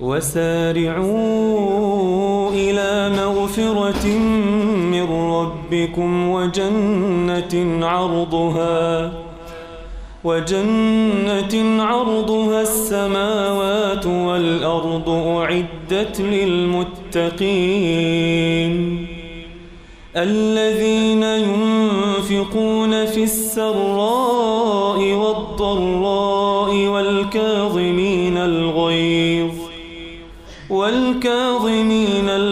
وسارعوا إلى مغفرة من ربكم وجنة عرضها وجنة عرضها السماوات والأرض أعدت للمتقين. الذين ينفقون في السراء والضراء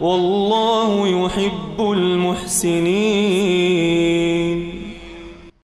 والله يحب المحسنين.